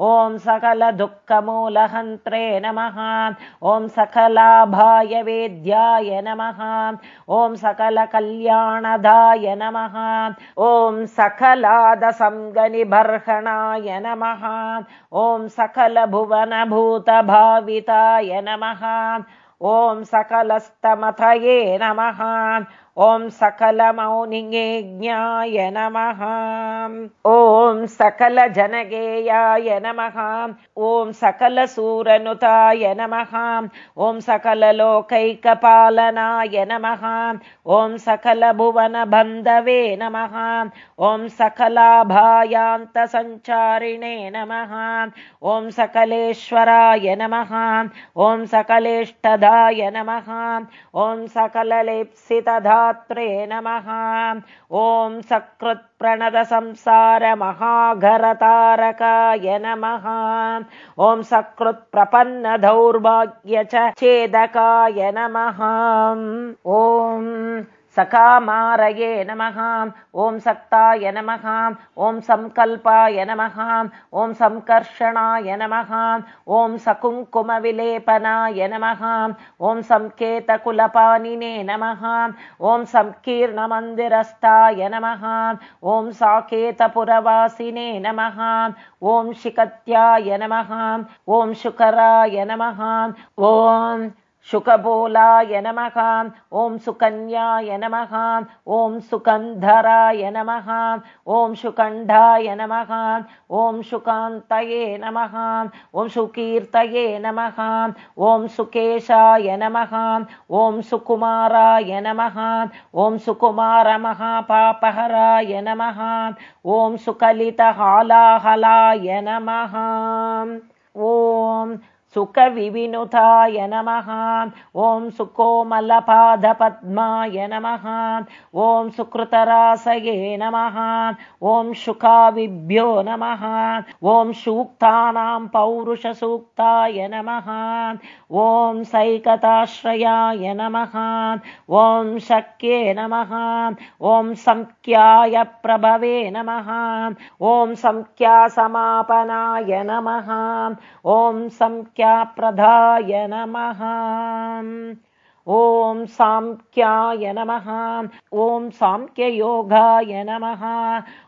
ॐ सकलदुःखमूलहन्त्रे नमः। ॐ सकलाभाय वेद्याय नमः। ॐ सकलकल्याणदाय नमः। ॐ सकलादसङ्गनिबर्हणाय नमः। ॐ सकलभुवनभू भूतभाविताय नमः। ॐ सकलस्तमथये नमः ॐ सकलमौनिज्ञाय नमः। ॐ सकलजनगेयाय नमः। ॐ सकलसूरनुताय नमः। ॐ सकललोकैकपालनाय नमः। ॐ सकलभुवनबन्धवे नमः। ॐ सकलाभायान्तसञ्चारिणे नमः। ॐ सकलेश्वराय नमः। ॐ सकलेष्टदाय नमः। ॐ सकललेप्सितधा नमः। ॐ सकृत्प्रणदसंसारमहाघरतारकाय नमः। ॐ सकृत्प्रपन्नदौर्भाग्य च छेदकाय नमः। ॐ सकामारये नमः ॐ सक्ताय नमः ॐ सङ्कल्पाय नमः ॐ सङ्कर्षणाय नमः ॐ सकुङ्कुमविलेपनाय नमः ॐ संकेतकुलपानिने नमः ॐ संकीर्णमन्दिरस्थाय नमः ॐ साकेतपुरवासिने नमः ॐ शिकत्याय नमः ॐ शुकराय नमः ॐ शुकबोलाय नमः ॐ सुकन्याय नमः ॐ सुकन्धराय नमः ॐ शुकण्ठाय नमः ॐ शुकान्तये नमः ॐ सुकीर्तये नमः ॐ सुकेशाय नमः ॐ सुकुमाराय नमः ॐ सुकुमारमहापापहराय नमः ॐ सुकलितहालाहलाय नमः ॐ सुखविविनुताय नमः। ॐ सुकोमलपादपद्माय नमः। ॐ सुकृतरासये नमः। ॐ शुकाविभ्यो नमः। ॐ सूक्तानां पौरुषसूक्ताय नमः। ॐ सैकताश्रयाय नमः। ॐ शक्ये नमः। ॐ संख्याय प्रभवे नमः। ॐ संख्यासमापनाय नमः। ॐ संख्या प्रधाय नमः। ॐ साङ्ख्याय नमः। ॐ साङ्ख्ययोगाय नमः।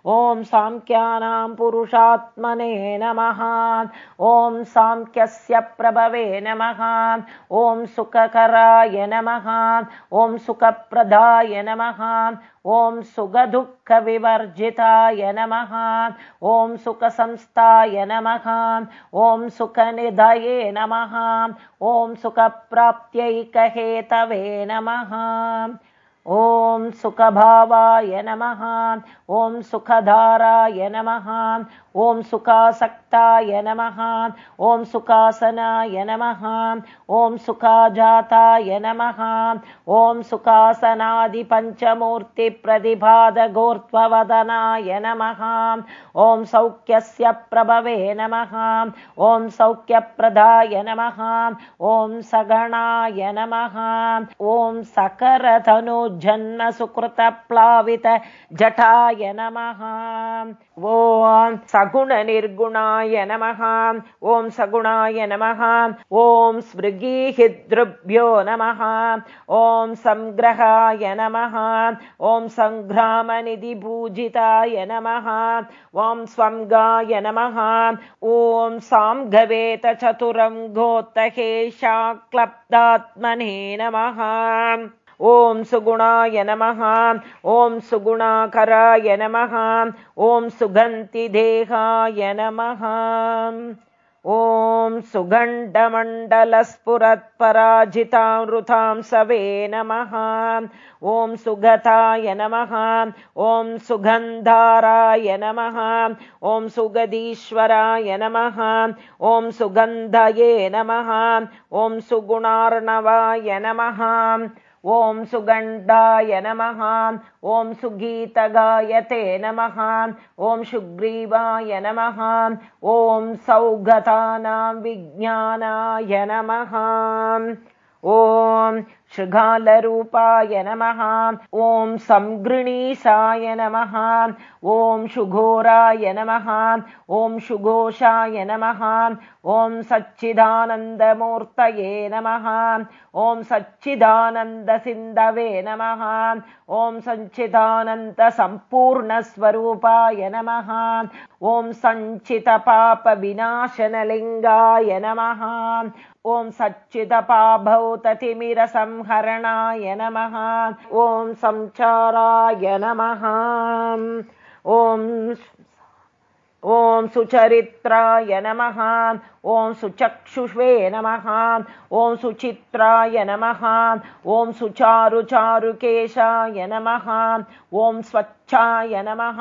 ॐ साङ्ख्यानां पुरुषात्मने नमः। ॐ साङ्ख्यस्य प्रभवे नमः। ॐ सुखकराय नमः। ॐ सुखप्रदाय नमः ॐ सुखदुःखविवर्जिताय नमः। ॐ सुखसंस्थाय नमः। ॐ सुखनिधये नमः। ॐ सुखप्राप्त्यैकहेतवे नमः। ॐ सुखभावाय नमः। ॐ सुखधाराय नमः ॐ सुखासक्ताय नमः। ॐ सुखासनाय नमः। ॐ सुखाजाताय नमः। ॐ सुखासनादिपञ्चमूर्तिप्रतिभादगोर्त्ववदनाय नमः। ॐ सौख्यस्य प्रभवे नमः। ॐ सौख्यप्रदाय नमः। ॐ सगणाय नमः। ॐ सकरतनुजन्मसुकृतप्लावित जटाय नमः सगुणनिर्गुणाय नमः ॐ सगुणाय नमः ॐ स्मृगीहितृभ्यो नमः ॐ सङ्ग्रहाय नमः ॐ सङ्ग्रामनिधिपूजिताय नमः ॐ स्वङ्गाय नमः ॐ साङ्गवेतचतुरङ्गोत्तहेशाक्लप्तात्मने नमः ॐ सुगुणाय नमः। ॐ सुगुणाकराय नमः। ॐ सुगन्तिदेहाय नमः। ॐ सुगण्डमण्डलस्फुरत्पराजितावृतां सवे नमः। ॐ सुगताय नमः। ॐ सुगन्धाराय नमः। ॐ सुगदीश्वराय नमः। ॐ सुगन्धये नमः। ॐ सुगुणार्णवाय नमः ॐ सुगण्डाय नमः ॐ सुगीतगायते नमः ॐ सुग्रीवाय नमः ॐ सौगतानां विज्ञानाय नमः ॐ शृगालरूपाय नमः। ॐ संगृणीसाय नमः। ॐ शुघोराय नमः। ॐ शुघोषाय नमः। ॐ सच्चिदानन्दमूर्तये नमः। ॐ सच्चिदानन्दसिन्धवे नमः। ॐ सच्चिदानन्दसम्पूर्णस्वरूपाय नमः। ॐ सञ्चितपापविनाशनलिङ्गाय नमः ॐ सच्चिदपाभौततिमिरसंहरणाय नमः। ॐ संचाराय नमः। ॐ ॐ सुचरित्राय नमः ॐ सुचक्षुष्वे नमः। ॐ सुचित्राय नमः। ॐ सुचारुचारुकेशाय नमः। ॐ स्वच्छाय नमः।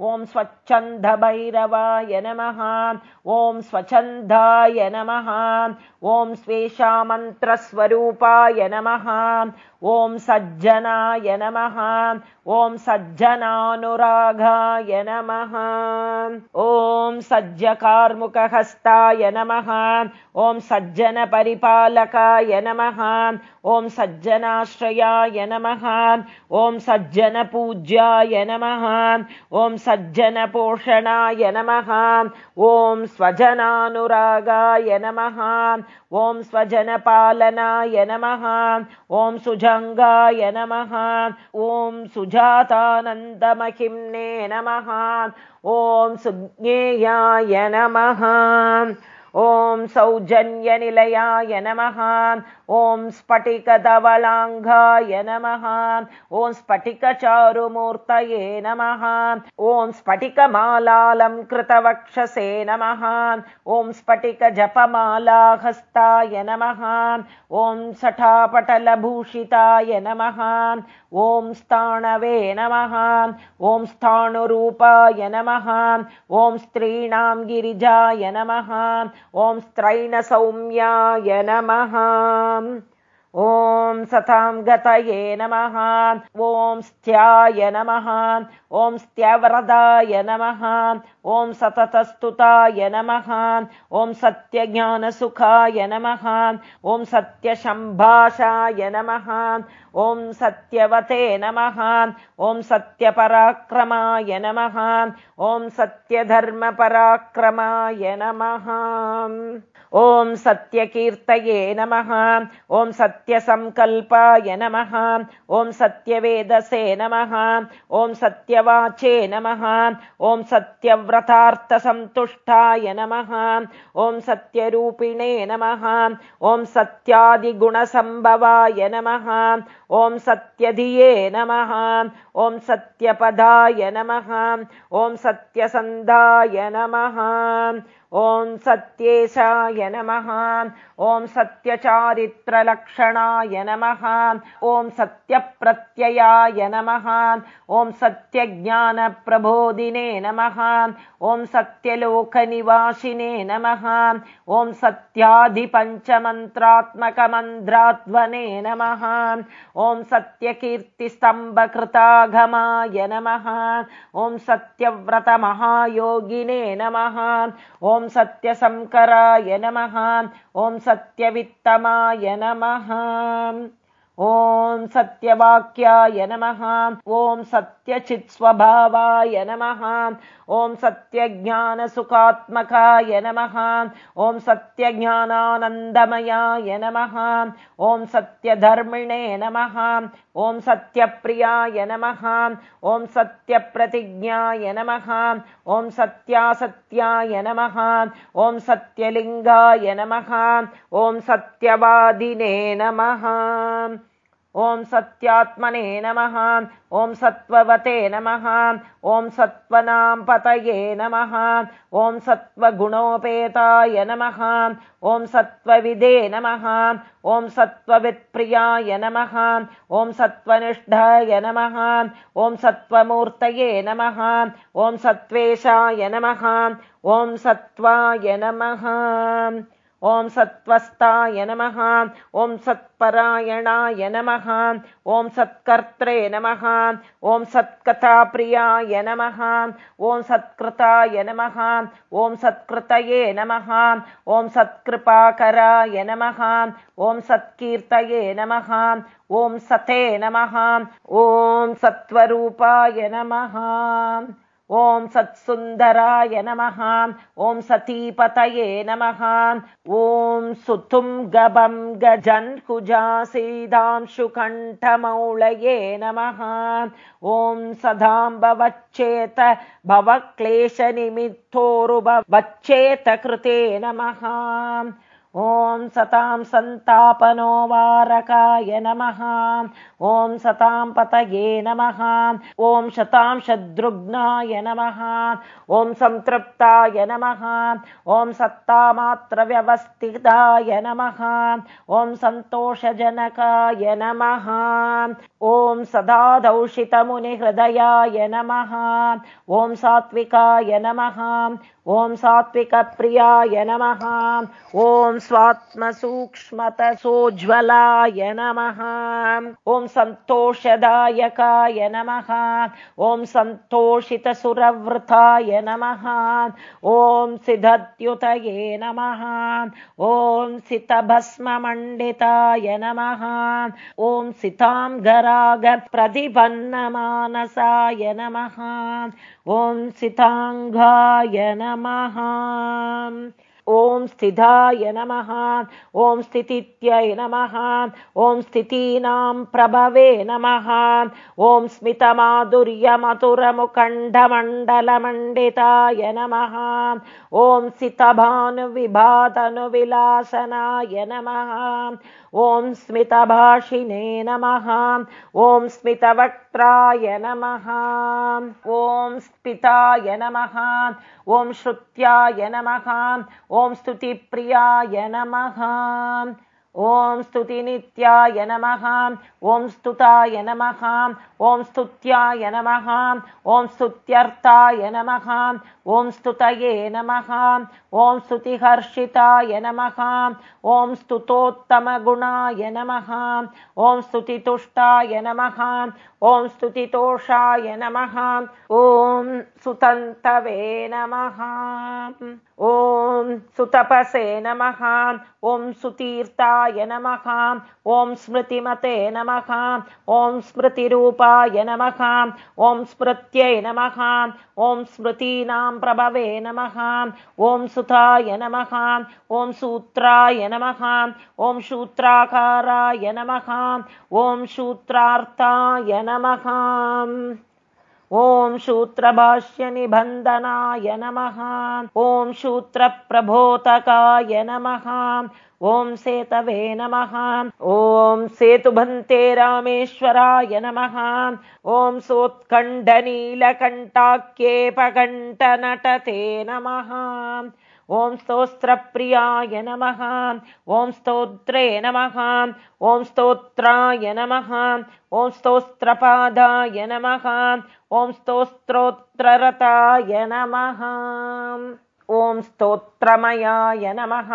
ॐ स्वच्छन्दभैरवाय नमः। ॐ स्वच्छन्दाय नमः। ॐ स्वेषामन्त्रस्वरूपाय नमः। ॐ सज्जनाय नमः। ॐ सज्जनानुरागाय नमः। ॐ सज्जकार्मुकहस्ताय नमः। ॐ सज्जनपरिपालकाय नमः। ॐ सज्जनाश्रयाय नमः। ॐ सज्जनपूज्याय नमः। ॐ सज्जनपोषणाय नमः। ॐ स्वजनानुरागाय नमः। ॐ स्वजनपालनाय नमः। ॐ सुजङ्गाय नमः। ॐ सुजातानन्दमहिम्ने नमः। ॐ सुज्ञेयाय नमः ॐ सौजन्यनिलयाय नमः। ॐ स्फटिकधवलाङ्गाय नमः। ॐ स्फटिकचारुमूर्तये नमः। ॐ स्फटिकमालालङ्कृतवक्षसे नमः। ॐ स्फटिकजपमालाहस्ताय नमः। ॐ सठापटलभूषिताय नमः। ॐ स्थाणवे नमः। ॐ स्थाणुरूपाय नमः। ॐ स्त्रीणां गिरिजाय नमः ॐ स्त्रैणसौम्याय नमः ॐ सतां गतये नमः ॐ स्त्याय नमः ॐ स्त्यवरदाय नमः ॐ सततस्तुताय नमः ॐ सत्यज्ञानसुखाय नमः ॐ सत्यशम्भाषाय नमः ॐ सत्यवते नमः ॐ सत्यपराक्रमाय नमः ॐ सत्यधर्मपराक्रमाय नमः ॐ सत्यकीर्तये नमः ॐ सत्यसङ्कल्पाय नमः ॐ सत्यवेदसे नमः ॐ सत्यवाचे नमः ॐ सत्यव्रतार्थसन्तुष्टाय नमः ॐ सत्यरूपिणे नमः ॐ सत्यादिगुणसम्भवाय नमः ॐ सत्यधिये नमः ॐ सत्यपदाय नमः ॐ सत्यसन्धाय नमः ॐ सत्येशाय नमः। ॐ सत्यचारित्रलक्षणाय नमः। ॐ सत्यप्रत्ययाय नमः। ॐ सत्यज्ञानप्रबोधिने नमः। ॐ सत्यलोकनिवासिने नमः। ॐ सत्याधिपञ्चमन्त्रात्मकमन्त्राध्वने नमः। ॐ सत्यकीर्तिस्तम्भकृतागमाय नमः। ॐ सत्यव्रतमहायोगिने नमः। ॐ सत्यशङ्कराय नमः। ॐ सत्यवित्तमाय नमः। ॐ सत्यवाक्याय नमः। ॐ सत्यचित्स्वभावाय नमः ॐ सत्यज्ञानसुखात्मकाय नमः। ॐ सत्यज्ञानानन्दमयाय नमः। ॐ सत्यधर्मिणे नमः। ॐ सत्यप्रियाय नमः। ॐ सत्यप्रतिज्ञाय नमः। ॐ सत्यासत्याय नमः। ॐ सत्यलिङ्गाय नमः। ॐ सत्यवादिने नमः ॐ सत्यात्मने नमः। ॐ सत्त्ववते नमः। ॐ सत्त्वनां पतये नमः। ॐ सत्त्वगुणोपेताय नमः। ॐ सत्त्वविदे नमः। ॐ सत्त्ववित्प्रियाय नमः। ॐ सत्त्वनिष्ठाय नमः। ॐ सत्त्वमूर्तये नमः। ॐ सत्त्वेशाय नमः। ॐ सत्त्वाय नमः ॐ सत्त्वस्थाय नमः ॐ सत्परायणाय नमः ॐ सत्कर्त्रे नमः ॐ सत्कथाप्रियाय नमः ॐ सत्कृताय नमः ॐ सत्कृतये नमः ॐ सत्कृपाकराय नमः ॐ सत्कीर्तये नमः ॐ सते नमः ॐ सत्त्वरूपाय नमः ॐ सत्सुन्दराय नमः ॐ सतीपतये नमः ॐ सुतुं गभं गजन् कुजासीदांशुकण्ठमौळये नमः ॐ सदाम्बवच्चेत भवक्लेशनिमित्तोरुभवच्चेत कृते नमः ॐ सतां सन्तापनो वारकाय नमः। ॐ सतां पतये नमः। ॐ शतां शद्रुघ्नाय नमः। ॐ सन्तृप्ताय नमः। ॐ सत्तामात्रव्यवस्थिताय नमः। ॐ सन्तोषजनकाय नमः। ॐ सदा दौषितमुनिहृदयाय नमः। ॐ सात्विकाय नमः। ॐ सात्विकप्रियाय नमः। ॐ स्वात्मसूक्ष्मतसोज्ज्वलाय नमः। ॐ सन्तोषदायकाय नमः। ॐ सन्तोषितसुरवृताय नमः। ॐ सिद्धद्युतये नमः। ॐ सितभस्ममण्डिताय नमः। ॐ सिताङ्गरागप्रतिपन्नमानसाय नमः। ॐ सिताङ्गाय नमः ॐ स्थिताय नमः ॐ स्थितित्यै नमः ॐ स्थितीनां प्रभवे नमः ॐ स्मितमाधुर्यमधुरमुखण्डमण्डलमण्डिताय नमः ॐ सितभानुविभातनुविलासनाय नमः ॐ स्मितभाषिणे नमः। ॐ स्मितवक्त्राय नमः। ॐ स्मिताय नमः। ॐ श्रुत्याय नमः। ॐ स्तुतिप्रियाय नमः ॐ स्तुतिनित्याय नमः। ॐ स्तुताय नमः। ॐ स्तुत्याय नमः। ॐ स्तुत्यर्थाय नमः। ॐ स्तुतये नमः। ॐ स्तुतिहर्षिताय नमः। ॐ स्तुतोत्तमगुणाय नमः। ॐ स्तुतितुष्टाय नमः। ॐ स्तुतितोषाय नमः। ॐ सुतन्तवे नमः ॐ सुतपसे नमः ॐ सुतीर्थाय नमः ॐ स्मृतिमते नमः ॐ स्मृतिरूपाय नमः ॐ स्मृत्यै नमः ॐ स्मृतीनां प्रभवे नमः ॐ सुताय नमः ॐ सूत्राय नमः ॐ सूत्राकाराय नमः ॐ सूत्रार्थाय नमः ॐ शूत्रभाष्यनिबन्धनाय नमः। ॐ शूत्रप्रबोधकाय नमः। ॐ सेतवे नमः। ॐ सेतुभन्ते रामेश्वराय नमः। ॐ सोत्कण्ठनीलकण्ठाख्येपकण्ठनटते नमः ॐ स्तोत्रप्रियाय नमः ॐ स्तोत्रे नमः ॐ स्तोत्राय नमः ॐ स्तोत्रपादाय नमः ॐ स्तोत्रोत्ररताय नमः ॐ स्तोत्रमयाय नमः।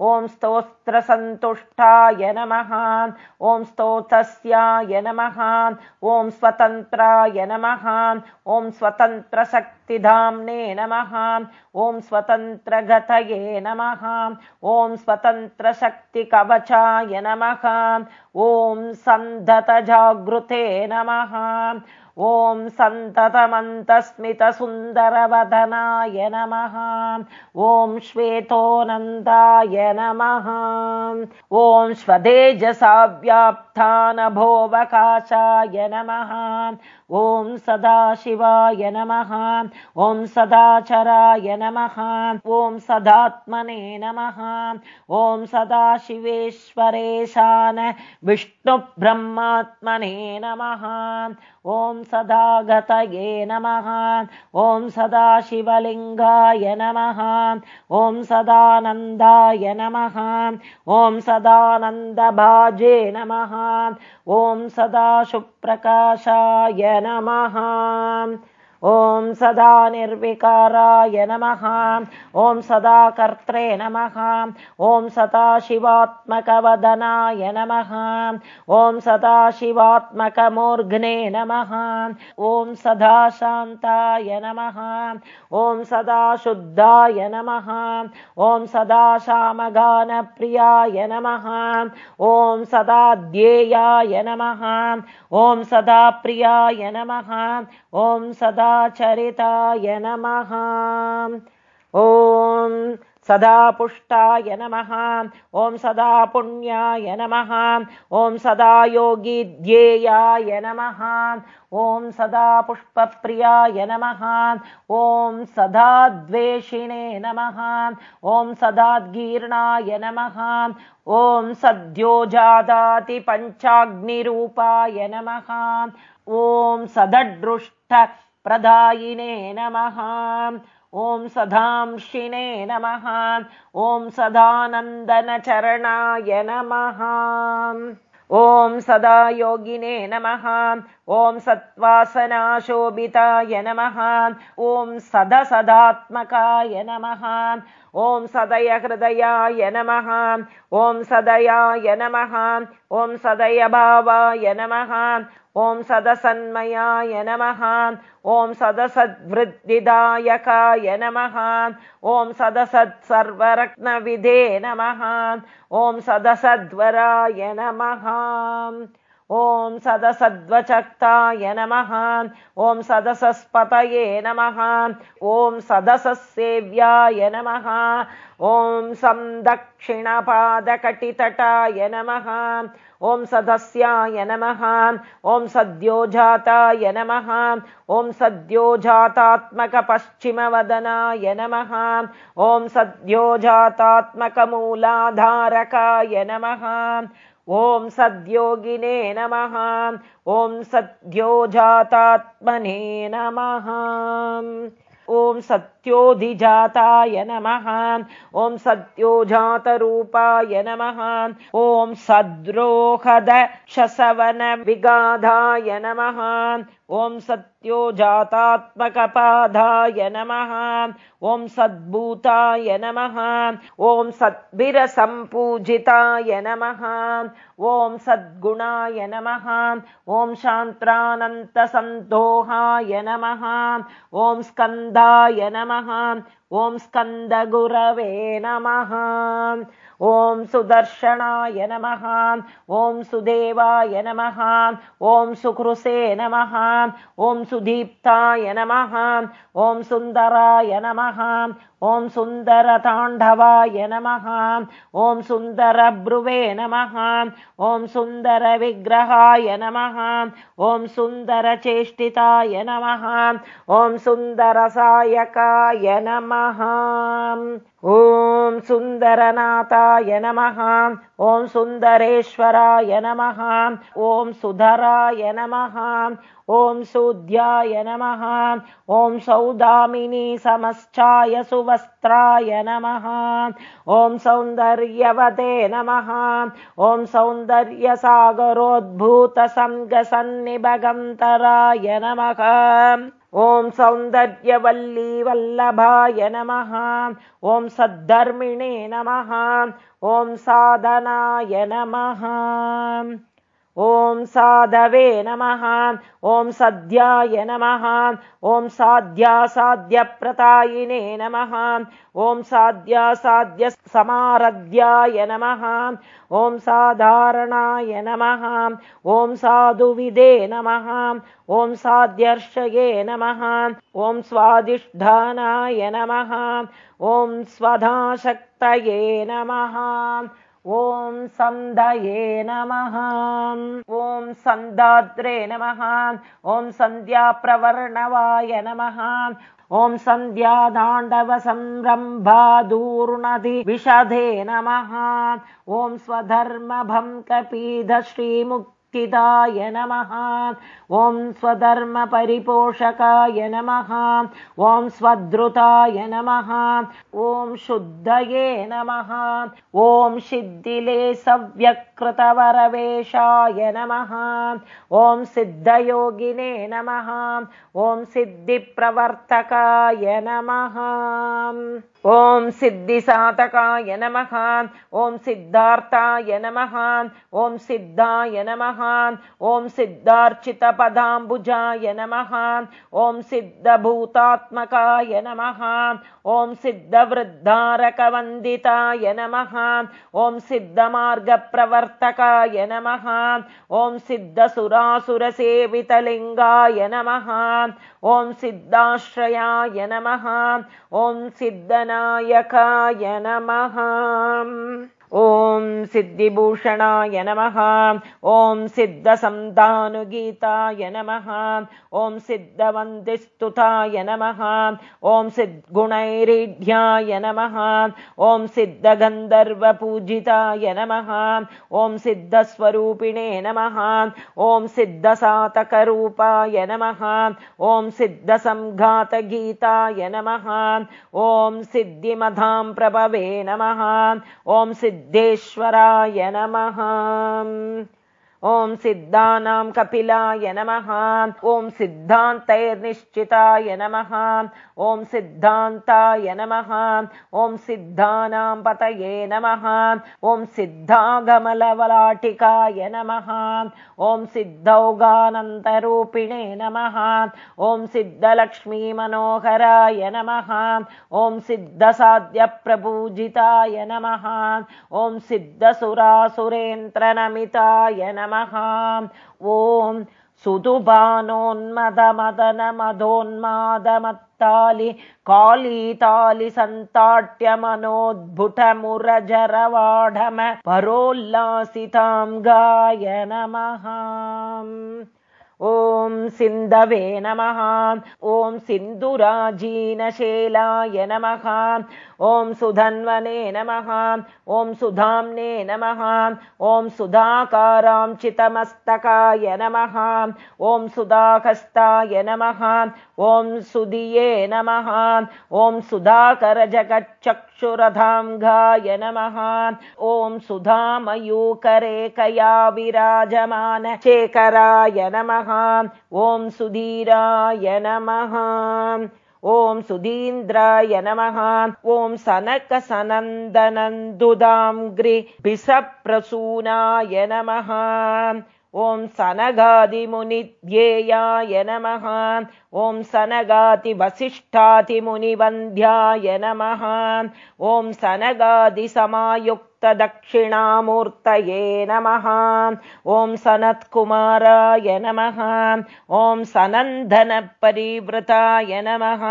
ॐ स्तोत्रसन्तुष्टाय नमः। ॐ स्तोतस्याय नमः। ॐ स्वतन्त्राय नमः। ॐ स्वतन्त्रशक्तिधाम्ने नमः। ॐ स्वतन्त्रगतये नमः। ॐ स्वतन्त्रशक्तिकवचाय नमः। ॐ सन्धतजागृते नमः ॐ सन्ततमन्तस्मितसुन्दरवदनाय नमः। ॐ श्वेतोनन्दाय नमः। ॐ स्वदेजसाव्याप्तानभोवकाशाय नमः। ॐ सदाशिवाय नमः। ॐ सदाचराय नमः। ॐ सदात्मने नमः। ॐ सदाशिवेश्वरेशान विष्णुब्रह्मात्मने नमः। ॐ सदागतये नमः। ॐ सदाशिवलिङ्गाय नमः। ॐ सदानन्दाय नमः। ॐ सदानन्दभाजे नमः। ॐ सदा सुप्रकाशाय नमः ॐ सदा निर्विकाराय नमः ॐ सदा कर्त्रे नमः ॐ सदा शिवात्मकवदनाय नमः ॐ सदा शिवात्मकमूर्घ्ने नमः ॐ सदा शान्ताय नमः ॐ सदा शुद्धाय नमः ॐ सदा श्यामगानप्रियाय नमः ॐ सदा ध्येयाय नमः ॐ सदा प्रियाय नमः ॐ सदा चरिताय नमः। ॐ सदा पुष्टाय नमः। ॐ सदा पुण्याय नमः। ॐ सदा योगिध्येयाय नमः। ॐ सदा पुष्पप्रियाय नमः। ॐ सदा द्वेषिणे नमः। ॐ सदाद्गीर्णाय नमः। ॐ सद्योजादातिपञ्चाग्निरूपाय नमः। ॐ सदडृष्टप्रदायिने नमः। ॐ सदांशिने नमः। ॐ सदानन्दनचरणाय नमः। ॐ सदा योगिने नमः। ॐ सत्त्वासनाशोभिताय नमः। ॐ सदसदात्मकाय नमः ॐ सदय हृदयाय नमः। ॐ सदयाय नमः। ॐ सदय भावाय नमः। ॐ सदसन्मयाय नमः। ॐ सदसद्वृद्धिदायकाय नमः। ॐ सदसत्सर्वरत्नविधे नमः। ॐ सदसद्वराय नमः ॐ सदसद्वचक्ताय नमः। ॐ सदसस्पतये नमः। ॐ सदससेव्याय नमः। ॐ संदक्षिणपादकटितटाय नमः। ॐ सदस्याय नमः। ॐ सद्योजाताय नमः। ॐ सद्योजातात्मकपश्चिमवदनाय नमः। ॐ सद्योजातात्मकमूलाधारकाय नमः ॐ सद्योगिने नमः। ॐ सद्योजातात्मने नमः। ॐ सत्योधिजाताय नमः। ॐ सत्योजातरूपाय नमः। ॐ सद्रोहद शसवनविगाधाय नमः। ॐ सत्योजातात्मकपादाय नमः। ॐ सद्भूताय नमः। ॐ सद्भिरसम्पूजिताय नमः। ॐ सद्गुणाय नमः। ॐ शान्त्रानन्तसन्तोहाय नमः। ॐ स्कन्दाय नमः ॐ स्कन्दगुरवे नमः ॐ सुदर्शनाय नमः। ॐ सुदेवाय नमः। ॐ सुकृसे नमः। ॐ सुदीप्ताय नमः। ॐ सुन्दराय नमः। ॐ सुन्दरताण्डवाय नमः। ॐ सुन्दरब्रुवे नमः। ॐ सुन्दरविग्रहाय नमः। ॐ सुन्दरचेष्टिताय नमः। ॐ सुन्दरसायकाय नमः ॐ सुन्दरनाथाय नमः ॐ सुन्दरेश्वराय नमः ॐ सुधराय नमः ॐ सूद्याय नमः ॐ सौदामिनी समश्चाय सुवस्त्राय नमः ॐ सौन्दर्यवते नमः ॐ सौन्दर्यसागरोद्भूतसङ्गसन्निभगन्तराय नमः ॐ सौन्दर्यवल्लीवल्लभाय नमः ॐ सद्धर्मिणे नमः ॐ साधनाय नमः ॐ साधवे नमः ॐ सद्याय नमः ॐ साध्यासाध्यप्रतायिने नमः ॐ साध्यासाध्यसमारध्याय नमः ॐ साधारणाय नमः ॐ साधुविदे नमः ॐ साध्यर्षये नमः ॐ स्वादिष्ठानाय नमः ॐ स्वधाशक्तये नमः ॐ सन्धये नमः। ॐ सन्धाद्रे नमः। ॐ सन्ध्याप्रवर्णवाय नमः। ॐ सन्ध्यादाण्डवसंरम्भादूर्णधि विशधे नमः। ॐ स्वधर्मभं कपीध श्रीमुक् य नमः। ॐ स्वधर्मपरिपोषकाय नमः। ॐ स्वधृताय नमः। ॐ शुद्धये नमः। ॐ सिद्धिले सव्यकृतवरवेशाय नमः। ॐ सिद्धयोगिने नमः। ॐ सिद्धिप्रवर्तकाय नमः ॐ सिद्धिसातकाय नमः ॐ सिद्धार्थाय नमः ॐ सिद्धाय नमः ॐ सिद्धार्चितपदाम्बुजाय नमः ॐ सिद्धभूतात्मकाय नमः ॐ सिद्धवृद्धारकवन्दिताय नमः ॐ सिद्धमार्गप्रवर्तकाय नमः ॐ सिद्धसुरासुरसेवितलिङ्गाय नमः ॐ सिद्धाश्रयाय नमः ॐ सिद्धनायकाय नमः ॐ सिद्धिभूषणाय नमः। ॐ सिद्धसन्तानुगीताय नमः। ॐ सिद्धवन्दिस्तुताय नमः। ॐ सिद्गुणैरीढ्याय नमः। ॐ सिद्धगन्धर्वपूजिताय नमः। ॐ सिद्धस्वरूपिणे नमः। ॐ सिद्धसातकरूपाय नमः। ॐ सिद्धसङ्घातगीताय नमः। ॐ सिद्धिमधां प्रभवे नमः। ॐ सिद्ध सिद्धेश्वराय नमः ॐ सिद्धानां कपिलाय नमः। ॐ सिद्धान्तैर्निश्चिताय नमः। ॐ सिद्धान्ताय नमः। ॐ सिद्धानां पतये नमः। ॐ सिद्धागमलवलाटिकाय नमः। ॐ सिद्धौगानन्तरूपिणे नमः। ॐ सिद्धलक्ष्मीमनोहराय नमः। ॐ सिद्धसाध्यप्रपूजिताय नमः। ॐ सिद्धसुरासुरेन्द्रनमिताय नमः ॐ सुदुभानोन्मदमदनमदोन्मादमत्तालि कालितालिसन्ताट्यमनोद्भुटमुरजरवाढम परोल्लासितां गाय नमः ॐ सिन्धवे नमः। ॐ सिन्धुराजीनशेलाय नमः। ॐ सुधन्वने नमः। ॐ सुधाम्ने नमः। ॐ सुधाकारां चितमस्तकाय नमः। ॐ सुधाकस्ताय नमः। ॐ सुधिये नमः। ॐ सुधाकरजगच्चक्षुरधाङ्गाय नमः। ॐ सुधामयूकरेकया विराजमान शेखराय नमः। ॐ सुधीराय नमः। ॐ सुधीन्द्राय नमः। ॐ सनकसनन्दनन्दुदाङ्घ्रिसप्रसूनाय नमः। ॐ सनगादिमुनिध्येयाय नमः ॐ सनगातिवसिष्ठातिमुनिवन्द्याय नमः। ॐ सनगादिसमायुक्तदक्षिणामूर्तये नमः। ॐ सनत्कुमाराय नमः। ॐ सनन्दनपरिवृताय नमः।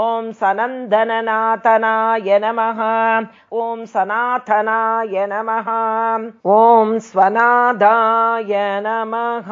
ॐ सनन्दननाथनाय नमः। ॐ सनाथनाय नमः। ॐ स्वनादाय नमः